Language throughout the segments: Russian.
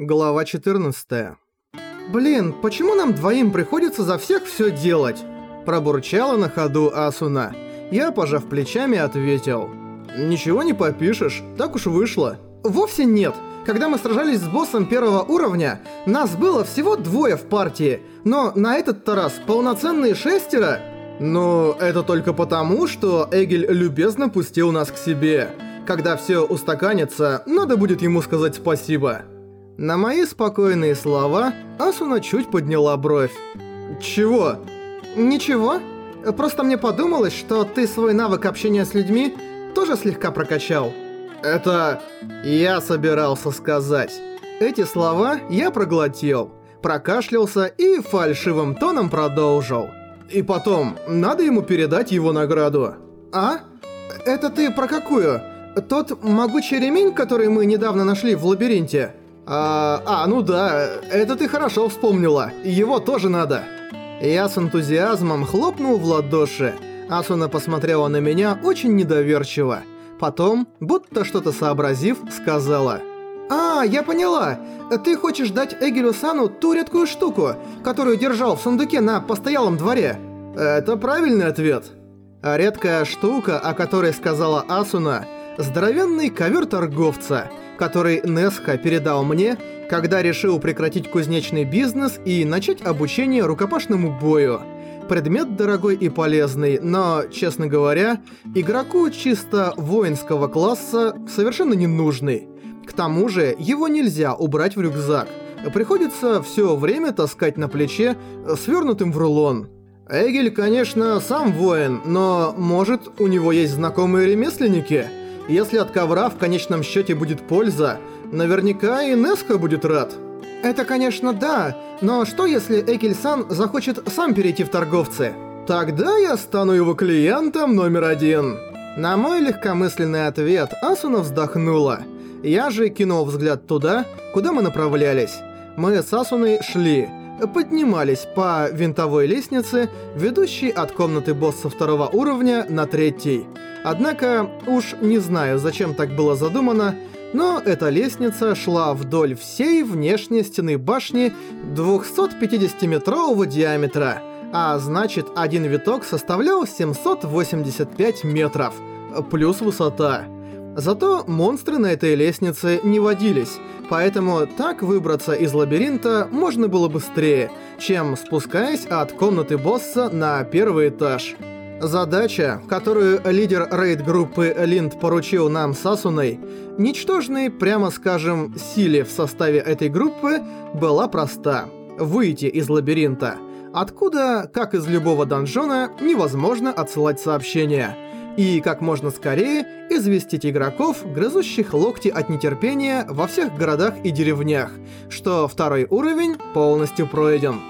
Глава 14. «Блин, почему нам двоим приходится за всех всё делать?» Пробурчала на ходу Асуна. Я, пожав плечами, ответил. «Ничего не попишешь, так уж вышло». «Вовсе нет. Когда мы сражались с боссом первого уровня, нас было всего двое в партии, но на этот-то раз полноценные шестеро...» «Ну, это только потому, что Эгель любезно пустил нас к себе. Когда всё устаканится, надо будет ему сказать спасибо». На мои спокойные слова Асуна чуть подняла бровь. «Чего?» «Ничего. Просто мне подумалось, что ты свой навык общения с людьми тоже слегка прокачал». «Это... я собирался сказать». Эти слова я проглотил, прокашлялся и фальшивым тоном продолжил. И потом, надо ему передать его награду. «А? Это ты про какую? Тот могучий ремень, который мы недавно нашли в лабиринте?» А, а, ну да, это ты хорошо вспомнила. Его тоже надо. Я с энтузиазмом хлопнул в ладоши. Асуна посмотрела на меня очень недоверчиво. Потом, будто что-то сообразив, сказала. «А, я поняла. Ты хочешь дать Эгелю Сану ту редкую штуку, которую держал в сундуке на постоялом дворе?» «Это правильный ответ». А редкая штука, о которой сказала Асуна, здоровенный ковер торговца – который Несха передал мне, когда решил прекратить кузнечный бизнес и начать обучение рукопашному бою. Предмет дорогой и полезный, но, честно говоря, игроку чисто воинского класса совершенно не нужный. К тому же, его нельзя убрать в рюкзак. Приходится все время таскать на плече, свернутым в рулон. Эгель, конечно, сам воин, но, может, у него есть знакомые ремесленники – если от ковра в конечном счете будет польза, наверняка и Неско будет рад. Это, конечно, да, но что если Экельсан захочет сам перейти в торговцы? Тогда я стану его клиентом номер один. На мой легкомысленный ответ Асуна вздохнула. Я же кинул взгляд туда, куда мы направлялись. Мы с Асуной шли, поднимались по винтовой лестнице, ведущей от комнаты босса второго уровня на третий. Однако, уж не знаю, зачем так было задумано, но эта лестница шла вдоль всей внешней стены башни 250-метрового диаметра, а значит, один виток составлял 785 метров, плюс высота. Зато монстры на этой лестнице не водились, поэтому так выбраться из лабиринта можно было быстрее, чем спускаясь от комнаты босса на первый этаж. Задача, которую лидер рейд-группы Линд поручил нам с Асуной, ничтожной, прямо скажем, силе в составе этой группы, была проста – выйти из лабиринта, откуда, как из любого донжона, невозможно отсылать сообщения, и как можно скорее известить игроков, грызущих локти от нетерпения во всех городах и деревнях, что второй уровень полностью пройден.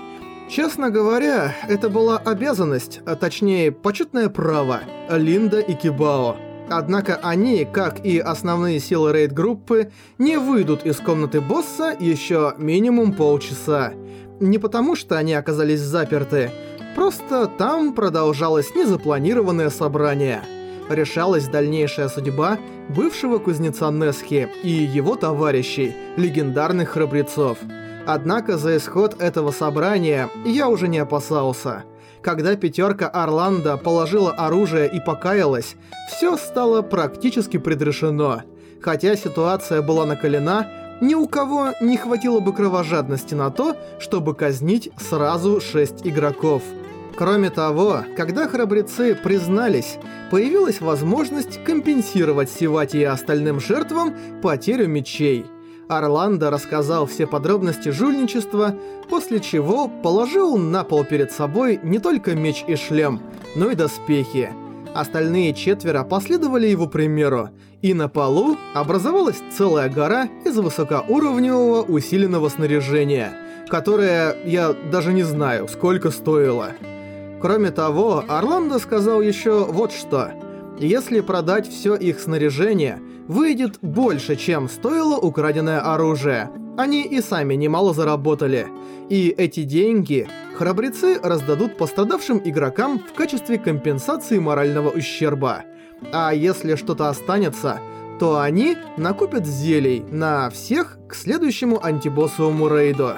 Честно говоря, это была обязанность, а точнее почетное право, Линда и Кибао. Однако они, как и основные силы рейд-группы, не выйдут из комнаты босса еще минимум полчаса. Не потому, что они оказались заперты, просто там продолжалось незапланированное собрание. Решалась дальнейшая судьба бывшего кузнеца Несхи и его товарищей, легендарных храбрецов. Однако за исход этого собрания я уже не опасался. Когда пятерка Орландо положила оружие и покаялась, все стало практически предрешено. Хотя ситуация была накалена, ни у кого не хватило бы кровожадности на то, чтобы казнить сразу шесть игроков. Кроме того, когда храбрецы признались, появилась возможность компенсировать Сивати и остальным жертвам потерю мечей – Орландо рассказал все подробности жульничества, после чего положил на пол перед собой не только меч и шлем, но и доспехи. Остальные четверо последовали его примеру, и на полу образовалась целая гора из высокоуровневого усиленного снаряжения, которое я даже не знаю, сколько стоило. Кроме того, Орландо сказал еще вот что. Если продать все их снаряжение – выйдет больше, чем стоило украденное оружие. Они и сами немало заработали. И эти деньги храбрецы раздадут пострадавшим игрокам в качестве компенсации морального ущерба. А если что-то останется, то они накупят зелий на всех к следующему антибоссовому рейду.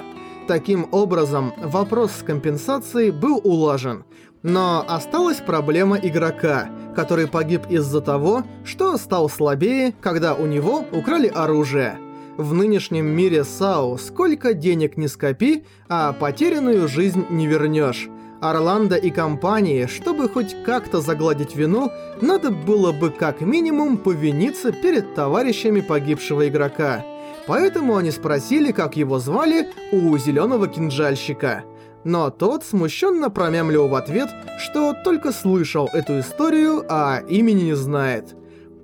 Таким образом, вопрос с компенсацией был улажен. Но осталась проблема игрока, который погиб из-за того, что стал слабее, когда у него украли оружие. В нынешнем мире САУ сколько денег не скопи, а потерянную жизнь не вернешь. Орландо и компании, чтобы хоть как-то загладить вину, надо было бы как минимум повиниться перед товарищами погибшего игрока. Поэтому они спросили, как его звали, у зеленого кинжальщика. Но тот смущенно промямлил в ответ, что только слышал эту историю, а имени не знает.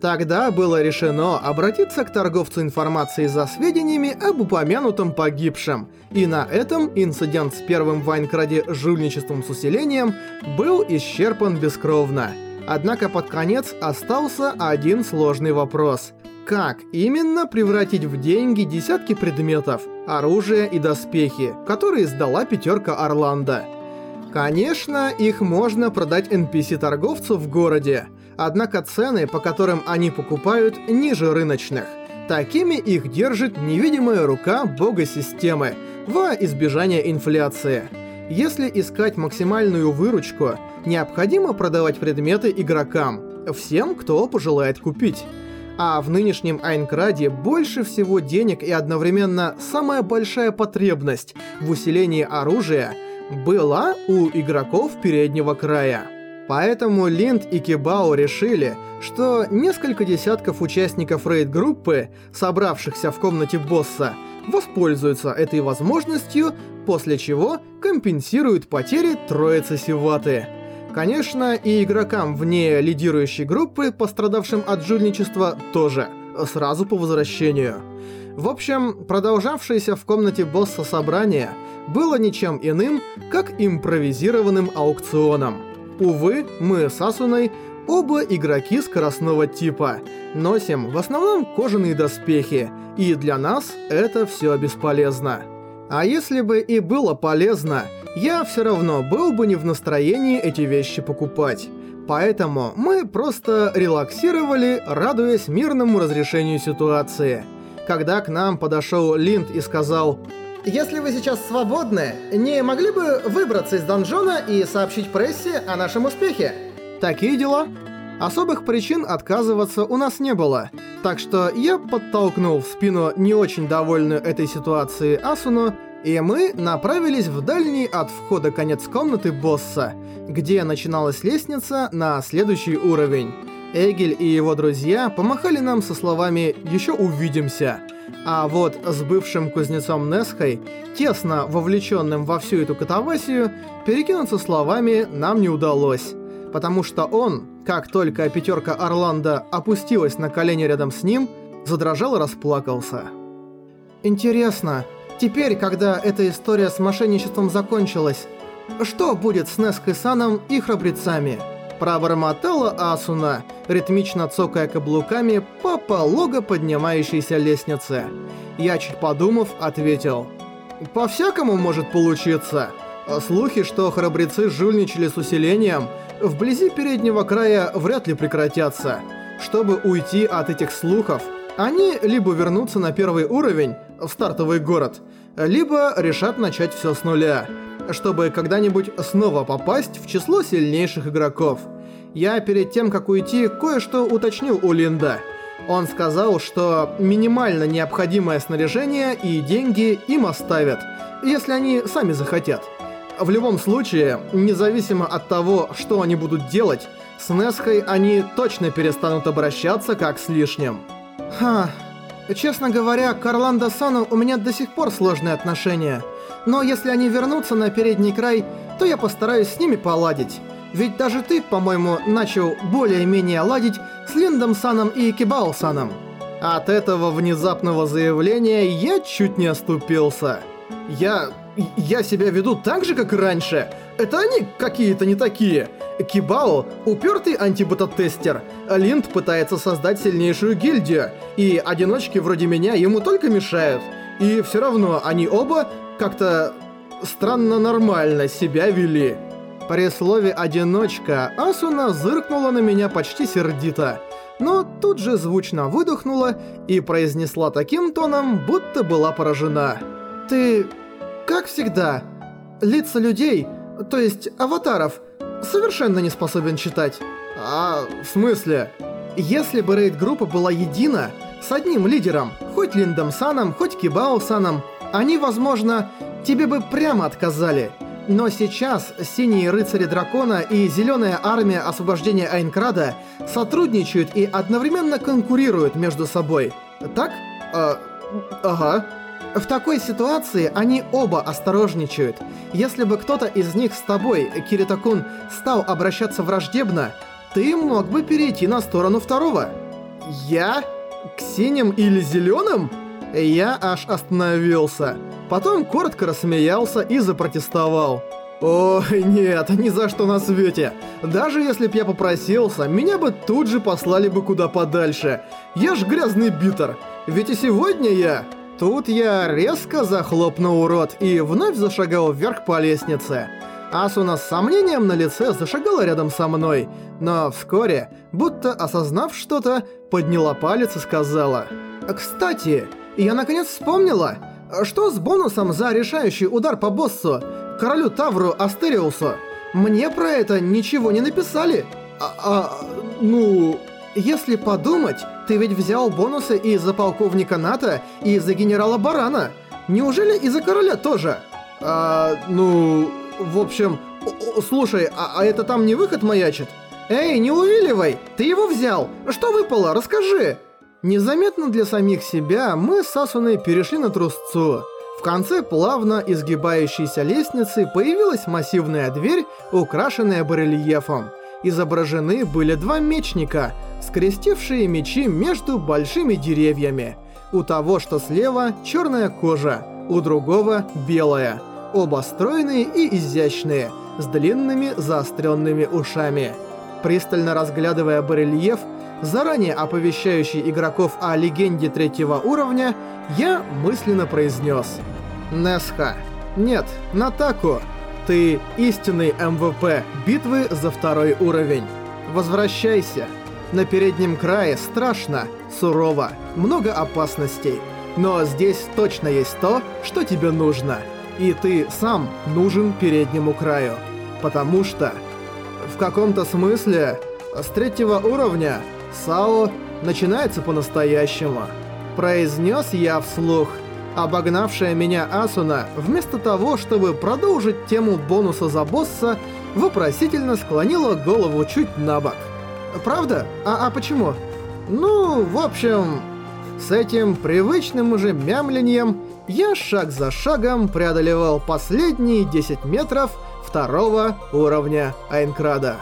Тогда было решено обратиться к торговцу информацией за сведениями об упомянутом погибшем, и на этом инцидент с первым в Айнкраде жульничеством с усилением был исчерпан бескровно. Однако под конец остался один сложный вопрос. Как именно превратить в деньги десятки предметов, оружие и доспехи, которые сдала пятерка Орландо? Конечно, их можно продать NPC-торговцу в городе, однако цены, по которым они покупают, ниже рыночных. Такими их держит невидимая рука бога системы во избежание инфляции. Если искать максимальную выручку, необходимо продавать предметы игрокам, всем, кто пожелает купить. А в нынешнем Айнкраде больше всего денег и одновременно самая большая потребность в усилении оружия была у игроков переднего края. Поэтому Линд и Кибао решили, что несколько десятков участников рейд-группы, собравшихся в комнате босса, воспользуются этой возможностью, после чего компенсируют потери троицы Сиваты. Конечно, и игрокам вне лидирующей группы, пострадавшим от жульничества, тоже, сразу по возвращению. В общем, продолжавшееся в комнате босса собрание было ничем иным, как импровизированным аукционом. Увы, мы с Асуной оба игроки скоростного типа. Носим в основном кожаные доспехи, и для нас это все бесполезно. А если бы и было полезно, я все равно был бы не в настроении эти вещи покупать. Поэтому мы просто релаксировали, радуясь мирному разрешению ситуации. Когда к нам подошел Линд и сказал если вы сейчас свободны, не могли бы выбраться из донжона и сообщить прессе о нашем успехе? Такие дела. Особых причин отказываться у нас не было, так что я подтолкнул в спину не очень довольную этой ситуацией Асуну, и мы направились в дальний от входа конец комнаты босса, где начиналась лестница на следующий уровень. Эгель и его друзья помахали нам со словами «Еще увидимся», а вот с бывшим кузнецом Несхой, тесно вовлеченным во всю эту катавасию, перекинуться словами нам не удалось. Потому что он, как только пятерка Орландо опустилась на колени рядом с ним, задрожал и расплакался. «Интересно, теперь, когда эта история с мошенничеством закончилась, что будет с Неской Саном и храбрецами?» Пробормотала Асуна, ритмично цокая каблуками по полого поднимающейся лестнице. Я, чуть подумав, ответил. «По-всякому может получиться. Слухи, что храбрецы жульничали с усилением, вблизи переднего края вряд ли прекратятся. Чтобы уйти от этих слухов, они либо вернутся на первый уровень, в стартовый город, либо решат начать все с нуля, чтобы когда-нибудь снова попасть в число сильнейших игроков. Я перед тем, как уйти, кое-что уточнил у Линда. Он сказал, что минимально необходимое снаряжение и деньги им оставят, если они сами захотят. В любом случае, независимо от того, что они будут делать, с Несхой они точно перестанут обращаться как с лишним. Ха, честно говоря, к Орландо Сану у меня до сих пор сложные отношения. Но если они вернутся на передний край, то я постараюсь с ними поладить. Ведь даже ты, по-моему, начал более-менее ладить с Линдом Саном и Кибао Саном. От этого внезапного заявления я чуть не оступился. Я... я себя веду так же, как и раньше. Это они какие-то не такие. Кибао — упертый антибета-тестер. Линд пытается создать сильнейшую гильдию, и одиночки вроде меня ему только мешают. И все равно они оба как-то странно нормально себя вели. При слове «одиночка» Асуна зыркнула на меня почти сердито. но тут же звучно выдохнула и произнесла таким тоном, будто была поражена. «Ты, как всегда, лица людей, то есть аватаров, совершенно не способен читать». «А, в смысле?» «Если бы рейд-группа была едина, с одним лидером, хоть Линдом Саном, хоть Кибао Саном, они, возможно, тебе бы прямо отказали». Но сейчас Синие Рыцари Дракона и Зеленая Армия Освобождения Айнкрада сотрудничают и одновременно конкурируют между собой. Так? А, ага. В такой ситуации они оба осторожничают. Если бы кто-то из них с тобой, Киритакун, стал обращаться враждебно, ты мог бы перейти на сторону второго. Я? К синим или зеленым? Я аж остановился. Потом коротко рассмеялся и запротестовал. «Ой, нет, ни за что на свете. Даже если б я попросился, меня бы тут же послали бы куда подальше. Я ж грязный битер. Ведь и сегодня я...» Тут я резко захлопнул рот и вновь зашагал вверх по лестнице. Асуна с сомнением на лице зашагала рядом со мной, но вскоре, будто осознав что-то, подняла палец и сказала «Кстати, я наконец вспомнила, что с бонусом за решающий удар по боссу, королю Тавру Астериусу? Мне про это ничего не написали. А, а ну... Если подумать, ты ведь взял бонусы и за полковника НАТО, и за генерала Барана. Неужели и за короля тоже? А, ну... В общем... Слушай, а, а это там не выход маячит? Эй, не увиливай! Ты его взял! Что выпало? Расскажи! Незаметно для самих себя мы с Асуной перешли на трусцу. В конце плавно изгибающейся лестницы появилась массивная дверь, украшенная барельефом. Изображены были два мечника, скрестившие мечи между большими деревьями. У того, что слева, черная кожа, у другого белая. Оба стройные и изящные, с длинными заостренными ушами. Пристально разглядывая барельеф, заранее оповещающий игроков о легенде третьего уровня, я мысленно произнес «Несха, нет, Натаку, ты истинный МВП битвы за второй уровень. Возвращайся. На переднем крае страшно, сурово, много опасностей. Но здесь точно есть то, что тебе нужно. И ты сам нужен переднему краю. Потому что... В каком-то смысле, с третьего уровня Сао начинается по-настоящему. Произнес я вслух. Обогнавшая меня Асуна, вместо того, чтобы продолжить тему бонуса за босса, вопросительно склонила голову чуть на бок. «Правда? А, а почему?» «Ну, в общем...» С этим привычным уже мямлением я шаг за шагом преодолевал последние 10 метров второго уровня Айнкрада.